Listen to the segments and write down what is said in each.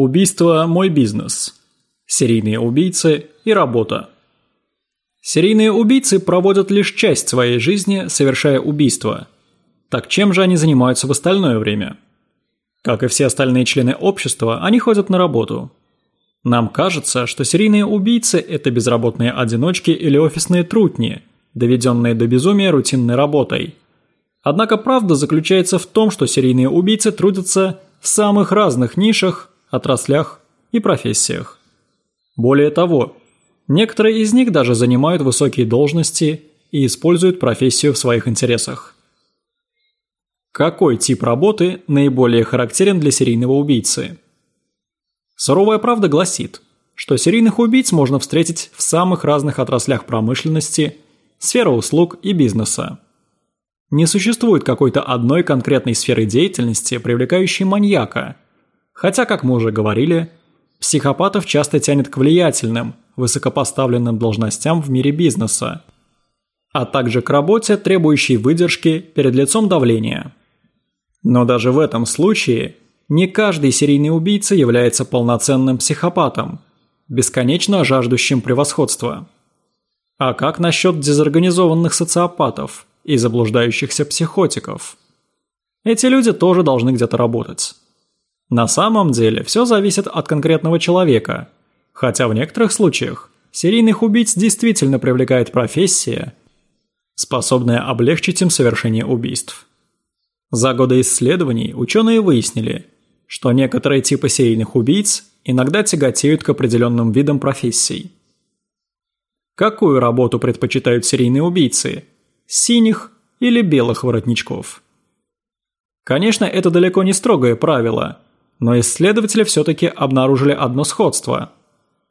Убийство – мой бизнес. Серийные убийцы и работа. Серийные убийцы проводят лишь часть своей жизни, совершая убийства. Так чем же они занимаются в остальное время? Как и все остальные члены общества, они ходят на работу. Нам кажется, что серийные убийцы – это безработные одиночки или офисные трутни, доведенные до безумия рутинной работой. Однако правда заключается в том, что серийные убийцы трудятся в самых разных нишах, отраслях и профессиях. Более того, некоторые из них даже занимают высокие должности и используют профессию в своих интересах. Какой тип работы наиболее характерен для серийного убийцы? Суровая правда гласит, что серийных убийц можно встретить в самых разных отраслях промышленности, сферы услуг и бизнеса. Не существует какой-то одной конкретной сферы деятельности, привлекающей маньяка. Хотя, как мы уже говорили, психопатов часто тянет к влиятельным, высокопоставленным должностям в мире бизнеса, а также к работе, требующей выдержки перед лицом давления. Но даже в этом случае не каждый серийный убийца является полноценным психопатом, бесконечно жаждущим превосходства. А как насчет дезорганизованных социопатов – и заблуждающихся психотиков. Эти люди тоже должны где-то работать. На самом деле все зависит от конкретного человека, хотя в некоторых случаях серийных убийц действительно привлекает профессия, способная облегчить им совершение убийств. За годы исследований ученые выяснили, что некоторые типы серийных убийц иногда тяготеют к определенным видам профессий. Какую работу предпочитают серийные убийцы – синих или белых воротничков. Конечно, это далеко не строгое правило, но исследователи все-таки обнаружили одно сходство.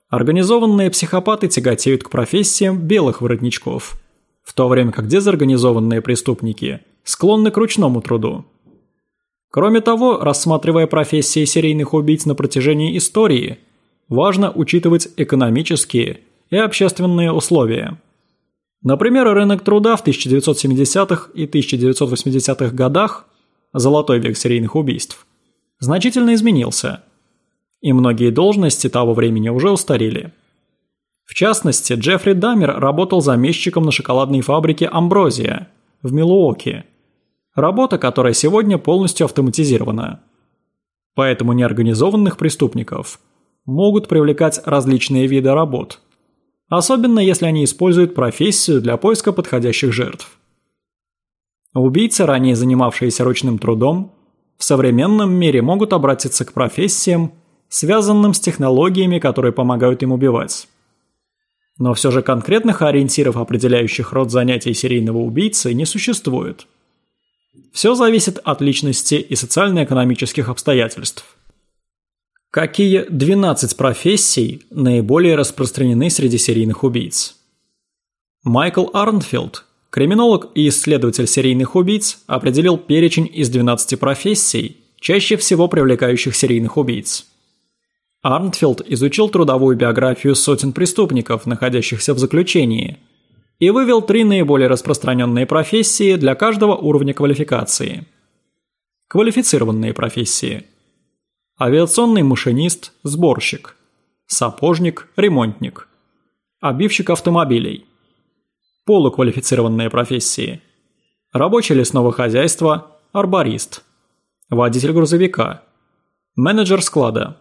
Организованные психопаты тяготеют к профессиям белых воротничков, в то время как дезорганизованные преступники склонны к ручному труду. Кроме того, рассматривая профессии серийных убийц на протяжении истории, важно учитывать экономические и общественные условия – Например, рынок труда в 1970-х и 1980-х годах, золотой век серийных убийств, значительно изменился, и многие должности того времени уже устарели. В частности, Джеффри Даммер работал замещиком на шоколадной фабрике «Амброзия» в Милуоке, работа которая сегодня полностью автоматизирована. Поэтому неорганизованных преступников могут привлекать различные виды работ – особенно если они используют профессию для поиска подходящих жертв. Убийцы, ранее занимавшиеся ручным трудом, в современном мире могут обратиться к профессиям, связанным с технологиями, которые помогают им убивать. Но все же конкретных ориентиров, определяющих род занятий серийного убийцы, не существует. Все зависит от личности и социально-экономических обстоятельств. Какие 12 профессий наиболее распространены среди серийных убийц? Майкл Арнфилд, криминолог и исследователь серийных убийц, определил перечень из 12 профессий, чаще всего привлекающих серийных убийц. Арнфилд изучил трудовую биографию сотен преступников, находящихся в заключении, и вывел три наиболее распространенные профессии для каждого уровня квалификации. Квалифицированные профессии – авиационный машинист, сборщик, сапожник, ремонтник, обивщик автомобилей, полуквалифицированные профессии, рабочий лесного хозяйства, арборист, водитель грузовика, менеджер склада,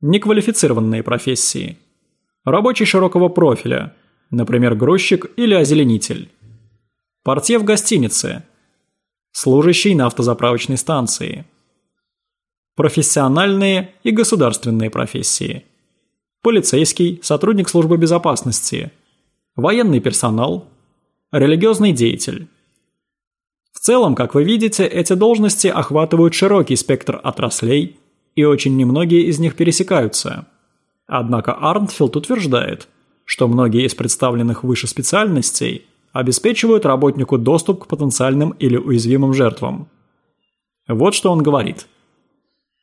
неквалифицированные профессии, рабочий широкого профиля, например, грузчик или озеленитель, портье в гостинице, служащий на автозаправочной станции – профессиональные и государственные профессии. Полицейский, сотрудник службы безопасности, военный персонал, религиозный деятель. В целом, как вы видите, эти должности охватывают широкий спектр отраслей, и очень немногие из них пересекаются. Однако Арнфилд утверждает, что многие из представленных выше специальностей обеспечивают работнику доступ к потенциальным или уязвимым жертвам. Вот что он говорит –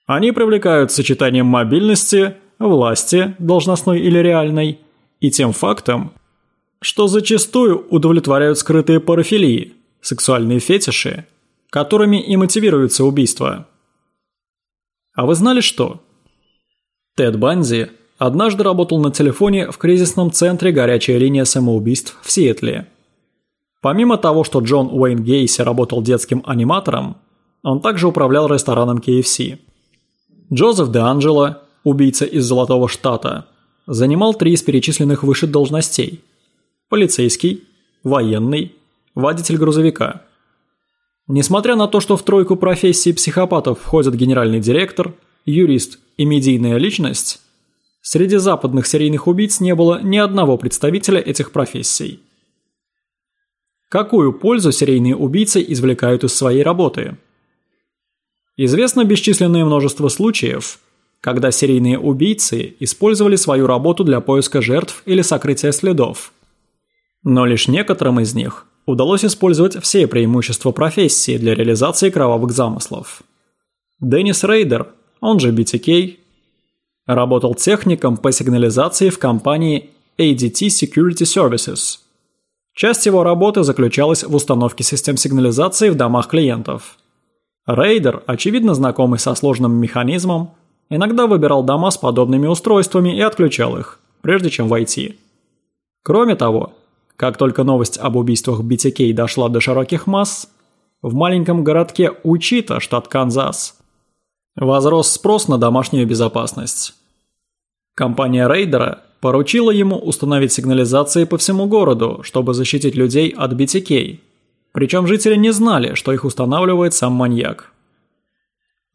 они привлекают сочетанием мобильности, власти, должностной или реальной, и тем фактом, что зачастую удовлетворяют скрытые парафилии, сексуальные фетиши, которыми и мотивируется убийство. А вы знали что? Тед Банзи однажды работал на телефоне в кризисном центре «Горячая линия самоубийств» в Сиэтле. Помимо того, что Джон Уэйн Гейси работал детским аниматором, он также управлял рестораном KFC. Джозеф Де Анджело, убийца из Золотого Штата, занимал три из перечисленных выше должностей – полицейский, военный, водитель грузовика. Несмотря на то, что в тройку профессий психопатов входят генеральный директор, юрист и медийная личность, среди западных серийных убийц не было ни одного представителя этих профессий. Какую пользу серийные убийцы извлекают из своей работы? Известно бесчисленное множество случаев, когда серийные убийцы использовали свою работу для поиска жертв или сокрытия следов. Но лишь некоторым из них удалось использовать все преимущества профессии для реализации кровавых замыслов. Деннис Рейдер, он же BTK, работал техником по сигнализации в компании ADT Security Services. Часть его работы заключалась в установке систем сигнализации в домах клиентов. Рейдер, очевидно знакомый со сложным механизмом, иногда выбирал дома с подобными устройствами и отключал их, прежде чем войти. Кроме того, как только новость об убийствах BTK дошла до широких масс, в маленьком городке Учита, штат Канзас, возрос спрос на домашнюю безопасность. Компания Рейдера поручила ему установить сигнализации по всему городу, чтобы защитить людей от BTK, причем жители не знали, что их устанавливает сам маньяк.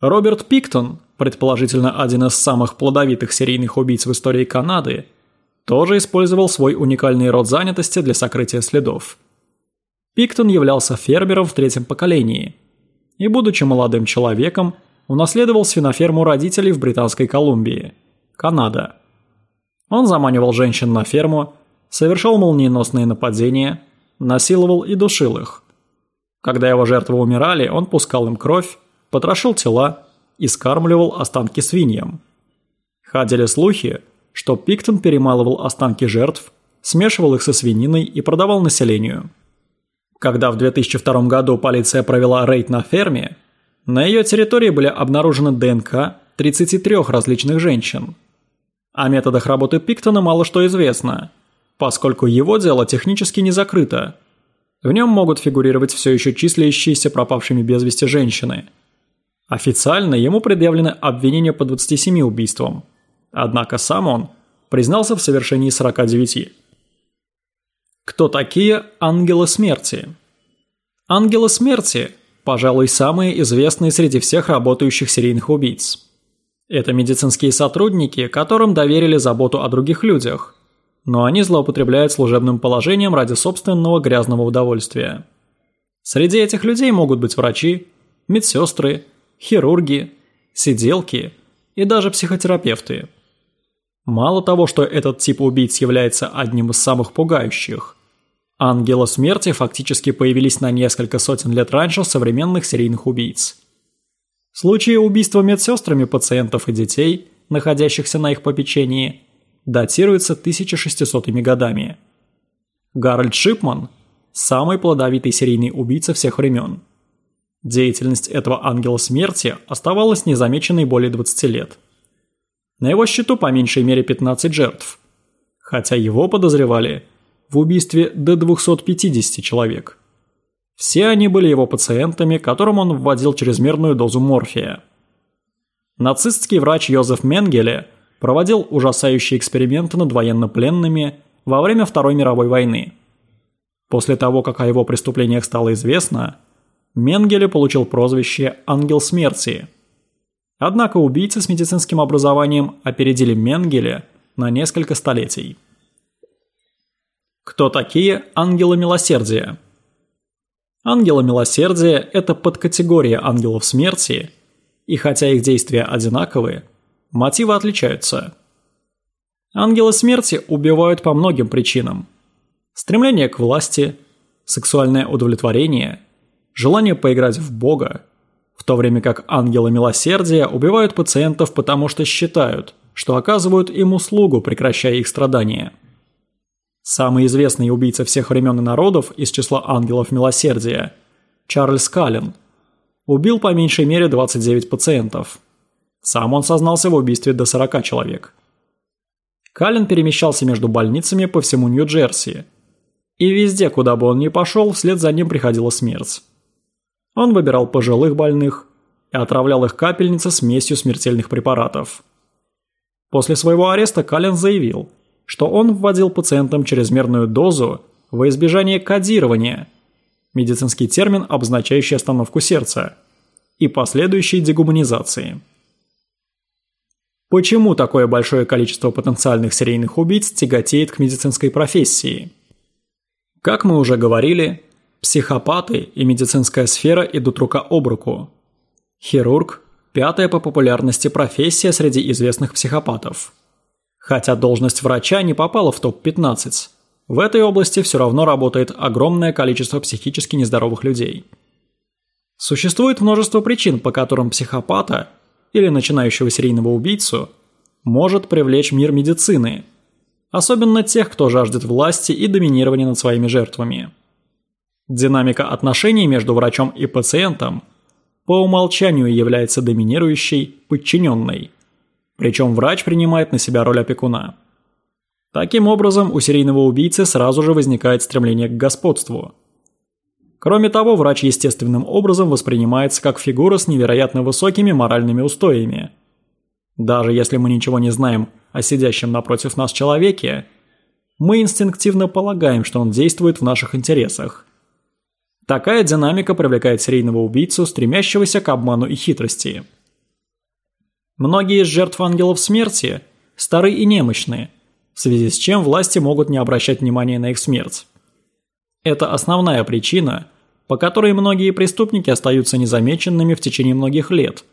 Роберт Пиктон, предположительно один из самых плодовитых серийных убийц в истории Канады, тоже использовал свой уникальный род занятости для сокрытия следов. Пиктон являлся фермером в третьем поколении и, будучи молодым человеком, унаследовал свиноферму родителей в Британской Колумбии, Канада. Он заманивал женщин на ферму, совершал молниеносные нападения, насиловал и душил их, когда его жертвы умирали, он пускал им кровь, потрошил тела и скармливал останки свиньям. Ходили слухи, что Пиктон перемалывал останки жертв, смешивал их со свининой и продавал населению. Когда в 2002 году полиция провела рейд на ферме, на ее территории были обнаружены ДНК 33 различных женщин. О методах работы Пиктона мало что известно, поскольку его дело технически не закрыто – в нем могут фигурировать все еще числящиеся пропавшими без вести женщины. Официально ему предъявлены обвинения по 27 убийствам, однако сам он признался в совершении 49. Кто такие ангелы смерти? Ангелы смерти – пожалуй, самые известные среди всех работающих серийных убийц. Это медицинские сотрудники, которым доверили заботу о других людях, но они злоупотребляют служебным положением ради собственного грязного удовольствия. Среди этих людей могут быть врачи, медсестры, хирурги, сиделки и даже психотерапевты. Мало того, что этот тип убийц является одним из самых пугающих, ангелы смерти фактически появились на несколько сотен лет раньше современных серийных убийц. Случаи убийства медсестрами пациентов и детей, находящихся на их попечении – датируется 1600 годами. Гарольд Шипман – самый плодовитый серийный убийца всех времен. Деятельность этого ангела смерти оставалась незамеченной более 20 лет. На его счету по меньшей мере 15 жертв, хотя его подозревали в убийстве до 250 человек. Все они были его пациентами, которым он вводил чрезмерную дозу морфия. Нацистский врач Йозеф Менгеле проводил ужасающие эксперименты над военнопленными во время Второй мировой войны. После того, как о его преступлениях стало известно, Менгеле получил прозвище «Ангел смерти». Однако убийцы с медицинским образованием опередили Менгеле на несколько столетий. Кто такие ангелы милосердия? Ангелы милосердия – это подкатегория ангелов смерти, и хотя их действия одинаковые – Мотивы отличаются. Ангелы смерти убивают по многим причинам. Стремление к власти, сексуальное удовлетворение, желание поиграть в Бога, в то время как ангелы милосердия убивают пациентов потому что считают, что оказывают им услугу, прекращая их страдания. Самый известный убийца всех времен и народов из числа ангелов милосердия – Чарльз Каллен – убил по меньшей мере 29 пациентов – Сам он сознался в убийстве до 40 человек. Каллен перемещался между больницами по всему Нью-Джерси. И везде, куда бы он ни пошел, вслед за ним приходила смерть. Он выбирал пожилых больных и отравлял их капельницы смесью смертельных препаратов. После своего ареста Каллен заявил, что он вводил пациентам чрезмерную дозу во избежание кодирования, медицинский термин, обозначающий остановку сердца, и последующей дегуманизации. Почему такое большое количество потенциальных серийных убийц тяготеет к медицинской профессии? Как мы уже говорили, психопаты и медицинская сфера идут рука об руку. Хирург – пятая по популярности профессия среди известных психопатов. Хотя должность врача не попала в топ-15, в этой области все равно работает огромное количество психически нездоровых людей. Существует множество причин, по которым психопата – или начинающего серийного убийцу может привлечь мир медицины, особенно тех, кто жаждет власти и доминирования над своими жертвами. Динамика отношений между врачом и пациентом по умолчанию является доминирующей, подчиненной, причем врач принимает на себя роль опекуна. Таким образом, у серийного убийцы сразу же возникает стремление к господству – Кроме того, врач естественным образом воспринимается как фигура с невероятно высокими моральными устоями. Даже если мы ничего не знаем о сидящем напротив нас человеке, мы инстинктивно полагаем, что он действует в наших интересах. Такая динамика привлекает серийного убийцу, стремящегося к обману и хитрости. Многие из жертв ангелов смерти стары и немощны, в связи с чем власти могут не обращать внимания на их смерть. Это основная причина, по которой многие преступники остаются незамеченными в течение многих лет,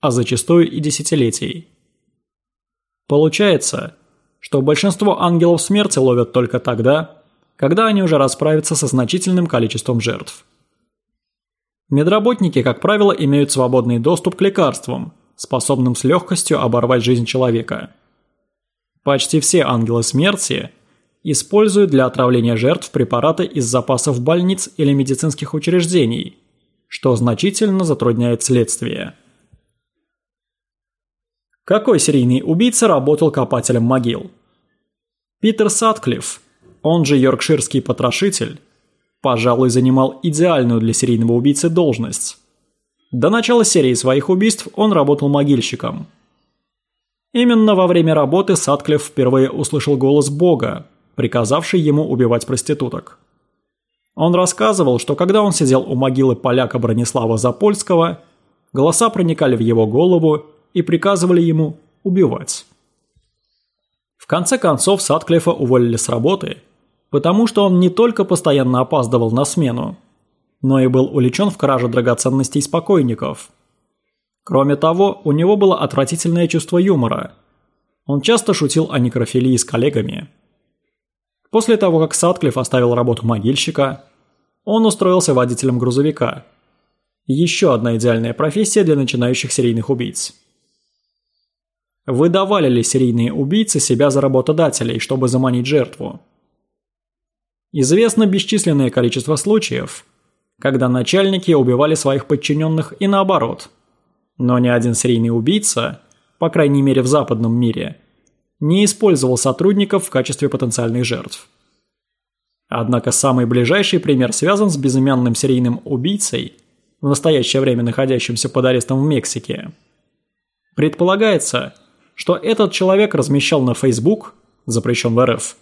а зачастую и десятилетий. Получается, что большинство ангелов смерти ловят только тогда, когда они уже расправятся со значительным количеством жертв. Медработники, как правило, имеют свободный доступ к лекарствам, способным с легкостью оборвать жизнь человека. Почти все ангелы смерти – используют для отравления жертв препараты из запасов больниц или медицинских учреждений, что значительно затрудняет следствие. Какой серийный убийца работал копателем могил? Питер Сатклифф, он же йоркширский потрошитель, пожалуй, занимал идеальную для серийного убийцы должность. До начала серии своих убийств он работал могильщиком. Именно во время работы Сатклифф впервые услышал голос Бога, приказавший ему убивать проституток. Он рассказывал, что когда он сидел у могилы поляка Бронислава Запольского, голоса проникали в его голову и приказывали ему убивать. В конце концов Садклифа уволили с работы, потому что он не только постоянно опаздывал на смену, но и был увлечен в краже драгоценностей спокойников. Кроме того, у него было отвратительное чувство юмора. Он часто шутил о некрофилии с коллегами – После того, как Садклифф оставил работу могильщика, он устроился водителем грузовика. Еще одна идеальная профессия для начинающих серийных убийц. Выдавали ли серийные убийцы себя за работодателей, чтобы заманить жертву? Известно бесчисленное количество случаев, когда начальники убивали своих подчиненных и наоборот. Но ни один серийный убийца, по крайней мере в западном мире, не использовал сотрудников в качестве потенциальных жертв. Однако самый ближайший пример связан с безымянным серийным убийцей, в настоящее время находящимся под арестом в Мексике. Предполагается, что этот человек размещал на Facebook, запрещен в РФ,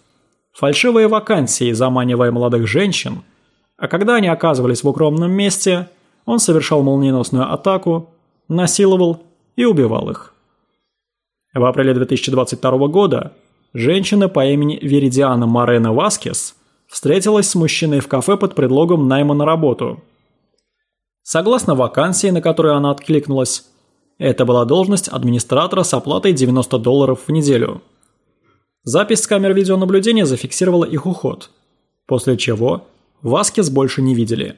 фальшивые вакансии, заманивая молодых женщин, а когда они оказывались в укромном месте, он совершал молниеносную атаку, насиловал и убивал их. В апреле 2022 года женщина по имени Веридиана Морено Васкес встретилась с мужчиной в кафе под предлогом найма на работу. Согласно вакансии, на которую она откликнулась, это была должность администратора с оплатой 90 долларов в неделю. Запись с камер видеонаблюдения зафиксировала их уход, после чего Васкес больше не видели.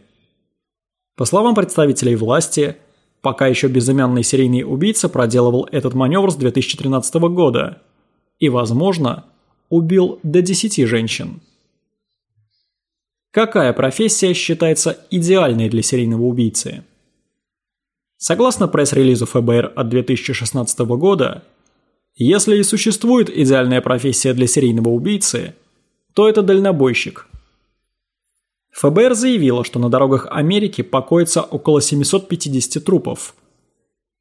По словам представителей власти, Пока еще безымянный серийный убийца проделывал этот маневр с 2013 года и, возможно, убил до 10 женщин. Какая профессия считается идеальной для серийного убийцы? Согласно пресс-релизу ФБР от 2016 года, если и существует идеальная профессия для серийного убийцы, то это дальнобойщик. ФБР заявило, что на дорогах Америки покоится около 750 трупов.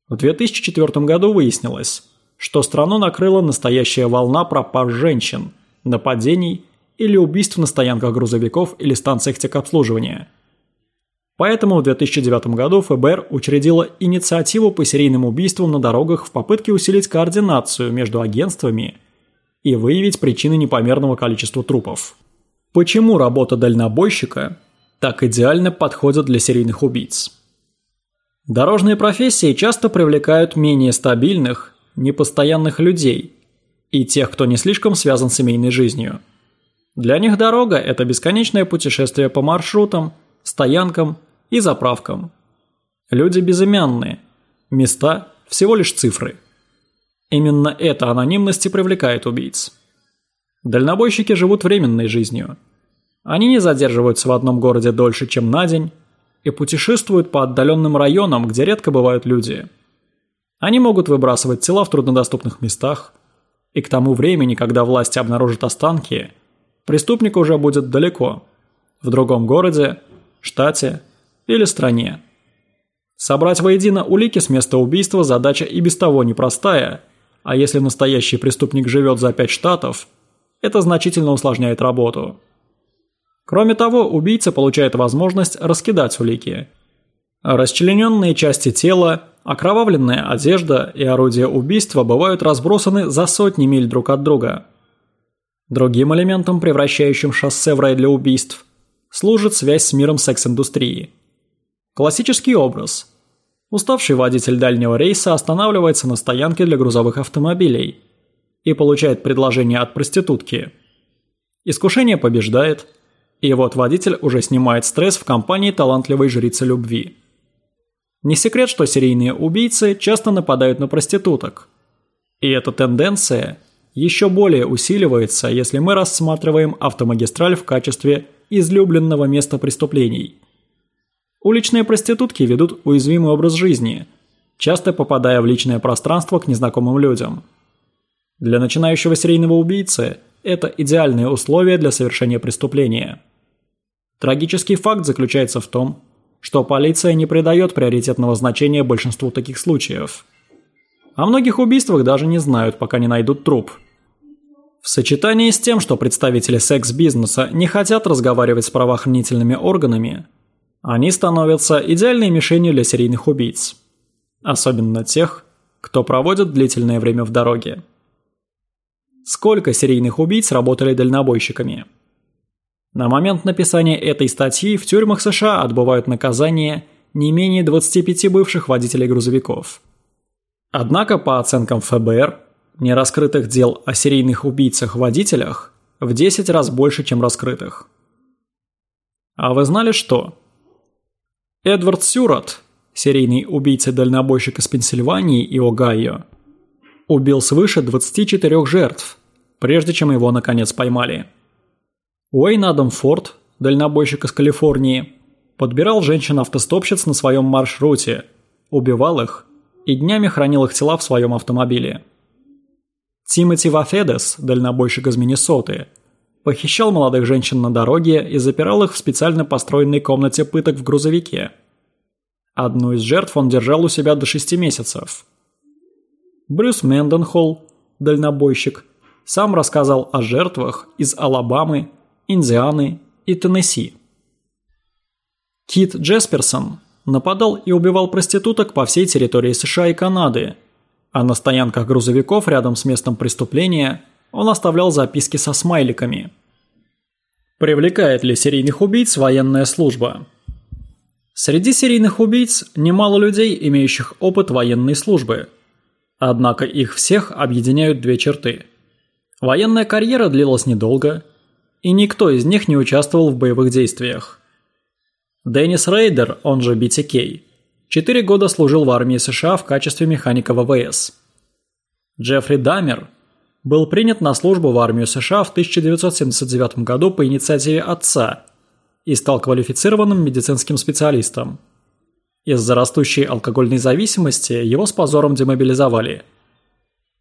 В 2004 году выяснилось, что страну накрыла настоящая волна пропаж женщин, нападений или убийств на стоянках грузовиков или станциях техобслуживания – Поэтому в 2009 году ФБР учредило инициативу по серийным убийствам на дорогах в попытке усилить координацию между агентствами и выявить причины непомерного количества трупов. Почему работа дальнобойщика так идеально подходит для серийных убийц? Дорожные профессии часто привлекают менее стабильных, непостоянных людей и тех, кто не слишком связан с семейной жизнью. Для них дорога – это бесконечное путешествие по маршрутам, стоянкам и заправкам. Люди безымянные, места – всего лишь цифры. Именно эта анонимность и привлекает убийц. Дальнобойщики живут временной жизнью. Они не задерживаются в одном городе дольше, чем на день, и путешествуют по отдаленным районам, где редко бывают люди. Они могут выбрасывать тела в труднодоступных местах, и к тому времени, когда власти обнаружат останки, преступник уже будет далеко, в другом городе штате или стране. Собрать воедино улики с места убийства задача и без того непростая, а если настоящий преступник живет за пять штатов, это значительно усложняет работу. Кроме того, убийца получает возможность раскидать улики. Расчлененные части тела, окровавленная одежда и орудия убийства бывают разбросаны за сотни миль друг от друга. Другим элементом, превращающим шоссе в рай для убийств – служит связь с миром секс-индустрии. Классический образ. Уставший водитель дальнего рейса останавливается на стоянке для грузовых автомобилей и получает предложение от проститутки. Искушение побеждает, и вот водитель уже снимает стресс в компании талантливой жрицы любви. Не секрет, что серийные убийцы часто нападают на проституток. И эта тенденция еще более усиливается, если мы рассматриваем автомагистраль в качестве излюбленного места преступлений. Уличные проститутки ведут уязвимый образ жизни, часто попадая в личное пространство к незнакомым людям. Для начинающего серийного убийцы это идеальные условия для совершения преступления. Трагический факт заключается в том, что полиция не придает приоритетного значения большинству таких случаев. О многих убийствах даже не знают, пока не найдут труп – в сочетании с тем, что представители секс-бизнеса не хотят разговаривать с правоохранительными органами, они становятся идеальной мишенью для серийных убийц. Особенно тех, кто проводит длительное время в дороге. Сколько серийных убийц работали дальнобойщиками? На момент написания этой статьи в тюрьмах США отбывают наказание не менее 25 бывших водителей грузовиков. Однако, по оценкам ФБР, нераскрытых дел о серийных убийцах-водителях в 10 раз больше, чем раскрытых. А вы знали что? Эдвард Сюрот, серийный убийца-дальнобойщик из Пенсильвании и Огайо, убил свыше 24 жертв, прежде чем его наконец поймали. Уэйн Адам Форд, дальнобойщик из Калифорнии, подбирал женщин-автостопщиц на своем маршруте, убивал их и днями хранил их тела в своем автомобиле. Тимоти Вафедес, дальнобойщик из Миннесоты, похищал молодых женщин на дороге и запирал их в специально построенной комнате пыток в грузовике. Одну из жертв он держал у себя до шести месяцев. Брюс Мэнденхолл, дальнобойщик, сам рассказал о жертвах из Алабамы, Индианы и Теннесси. Кит Джесперсон нападал и убивал проституток по всей территории США и Канады – а на стоянках грузовиков рядом с местом преступления он оставлял записки со смайликами. Привлекает ли серийных убийц военная служба? Среди серийных убийц немало людей, имеющих опыт военной службы. Однако их всех объединяют две черты. Военная карьера длилась недолго, и никто из них не участвовал в боевых действиях. Деннис Рейдер, он же BTK, Четыре года служил в армии США в качестве механика ВВС. Джеффри Дамер был принят на службу в армию США в 1979 году по инициативе отца и стал квалифицированным медицинским специалистом. Из-за растущей алкогольной зависимости его с позором демобилизовали.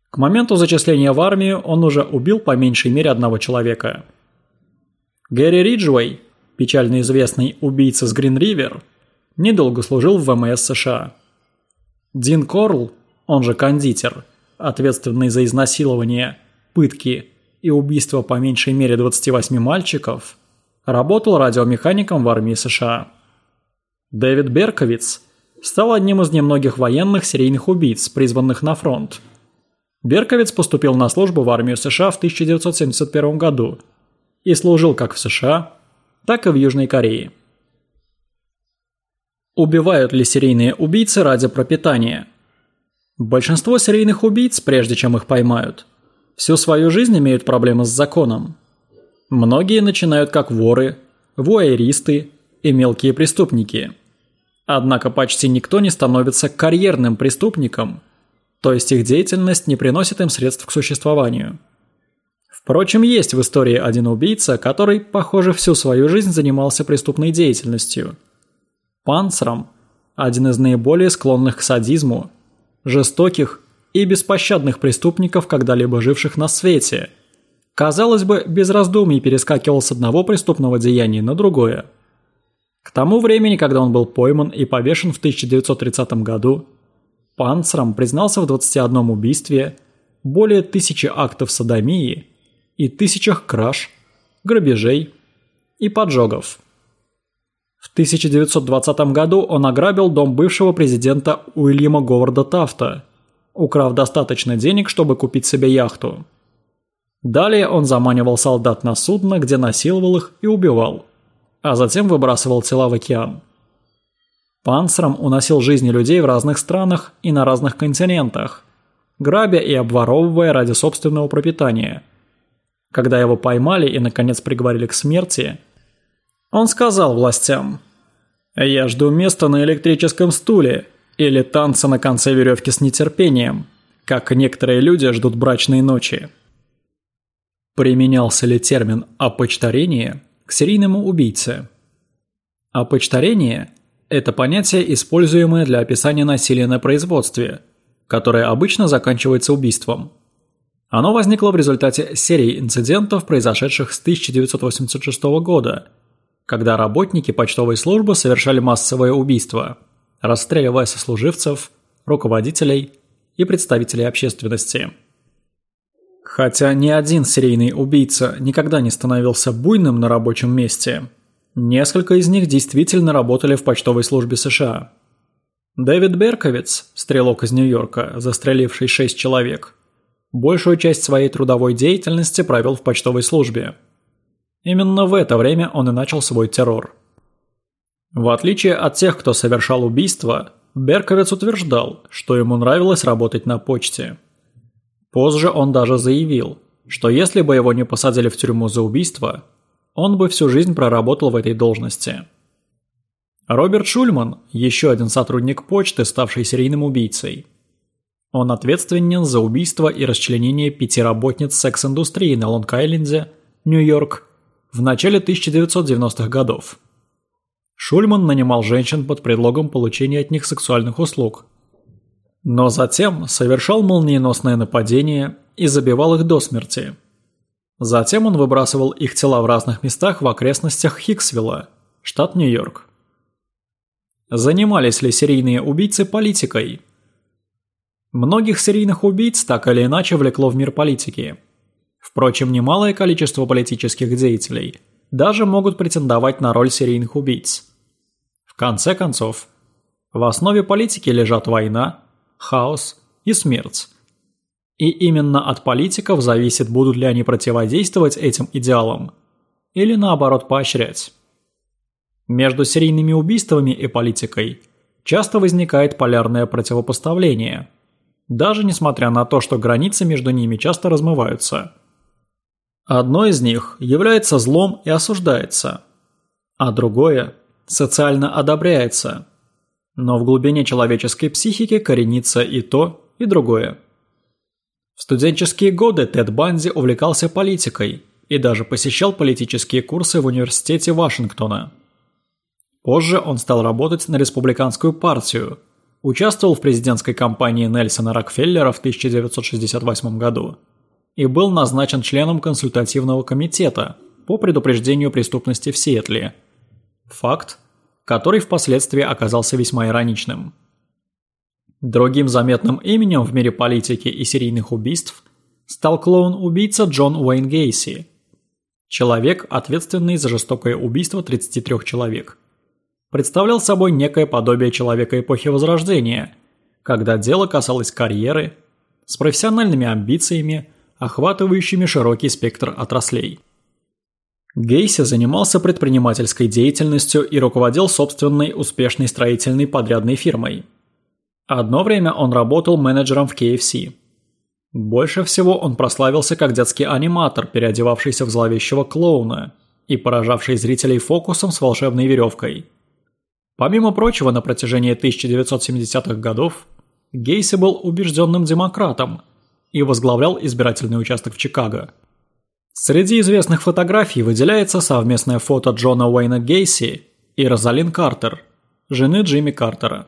К моменту зачисления в армию он уже убил по меньшей мере одного человека. Гэри Риджуэй, печально известный убийца с Грин-Ривер, недолго служил в ВМС США. Дин Корл, он же кондитер, ответственный за изнасилование, пытки и убийство по меньшей мере 28 мальчиков, работал радиомехаником в армии США. Дэвид Берковиц стал одним из немногих военных серийных убийц, призванных на фронт. Берковиц поступил на службу в армию США в 1971 году и служил как в США, так и в Южной Корее. Убивают ли серийные убийцы ради пропитания? Большинство серийных убийц, прежде чем их поймают, всю свою жизнь имеют проблемы с законом. Многие начинают как воры, вуайеристы и мелкие преступники. Однако почти никто не становится карьерным преступником, то есть их деятельность не приносит им средств к существованию. Впрочем, есть в истории один убийца, который, похоже, всю свою жизнь занимался преступной деятельностью. Панцером – один из наиболее склонных к садизму – жестоких и беспощадных преступников, когда-либо живших на свете. Казалось бы, без раздумий перескакивал с одного преступного деяния на другое. К тому времени, когда он был пойман и повешен в 1930 году, Панцером признался в 21 убийстве, более тысячи актов садомии и тысячах краж, грабежей и поджогов. В 1920 году он ограбил дом бывшего президента Уильяма Говарда Тафта, украв достаточно денег, чтобы купить себе яхту. Далее он заманивал солдат на судно, где насиловал их и убивал, а затем выбрасывал тела в океан. Панцером уносил жизни людей в разных странах и на разных континентах, грабя и обворовывая ради собственного пропитания. Когда его поймали и наконец приговорили к смерти – он сказал властям, «Я жду места на электрическом стуле или танца на конце веревки с нетерпением, как некоторые люди ждут брачной ночи». Применялся ли термин «опочтарение» к серийному убийце? Опочтарение – это понятие, используемое для описания насилия на производстве, которое обычно заканчивается убийством. Оно возникло в результате серии инцидентов, произошедших с 1986 года – когда работники почтовой службы совершали массовое убийство, расстреливая сослуживцев, руководителей и представителей общественности. Хотя ни один серийный убийца никогда не становился буйным на рабочем месте, несколько из них действительно работали в почтовой службе США. Дэвид Берковиц, стрелок из Нью-Йорка, застреливший шесть человек, большую часть своей трудовой деятельности провел в почтовой службе – Именно в это время он и начал свой террор. В отличие от тех, кто совершал убийство, Берковец утверждал, что ему нравилось работать на почте. Позже он даже заявил, что если бы его не посадили в тюрьму за убийство, он бы всю жизнь проработал в этой должности. Роберт Шульман – еще один сотрудник почты, ставший серийным убийцей. Он ответственен за убийство и расчленение пяти работниц секс-индустрии на Лонг-Айленде, Нью-Йорк в начале 1990-х годов. Шульман нанимал женщин под предлогом получения от них сексуальных услуг. Но затем совершал молниеносное нападение и забивал их до смерти. Затем он выбрасывал их тела в разных местах в окрестностях Хиксвилла, штат Нью-Йорк. Занимались ли серийные убийцы политикой? Многих серийных убийц так или иначе влекло в мир политики – Впрочем, немалое количество политических деятелей даже могут претендовать на роль серийных убийц. В конце концов, в основе политики лежат война, хаос и смерть. И именно от политиков зависит, будут ли они противодействовать этим идеалам или наоборот поощрять. Между серийными убийствами и политикой часто возникает полярное противопоставление, даже несмотря на то, что границы между ними часто размываются – Одно из них является злом и осуждается, а другое социально одобряется. Но в глубине человеческой психики коренится и то, и другое. В студенческие годы Тед Банди увлекался политикой и даже посещал политические курсы в университете Вашингтона. Позже он стал работать на республиканскую партию, участвовал в президентской кампании Нельсона Рокфеллера в 1968 году и был назначен членом консультативного комитета по предупреждению преступности в Сиэтле. Факт, который впоследствии оказался весьма ироничным. Другим заметным именем в мире политики и серийных убийств стал клоун-убийца Джон Уэйн Гейси. Человек, ответственный за жестокое убийство 33 человек. Представлял собой некое подобие человека эпохи Возрождения, когда дело касалось карьеры, с профессиональными амбициями, охватывающими широкий спектр отраслей. Гейси занимался предпринимательской деятельностью и руководил собственной успешной строительной подрядной фирмой. Одно время он работал менеджером в KFC. Больше всего он прославился как детский аниматор, переодевавшийся в зловещего клоуна и поражавший зрителей фокусом с волшебной веревкой. Помимо прочего, на протяжении 1970-х годов Гейси был убежденным демократом и возглавлял избирательный участок в Чикаго. Среди известных фотографий выделяется совместное фото Джона Уэйна Гейси и Розалин Картер, жены Джимми Картера.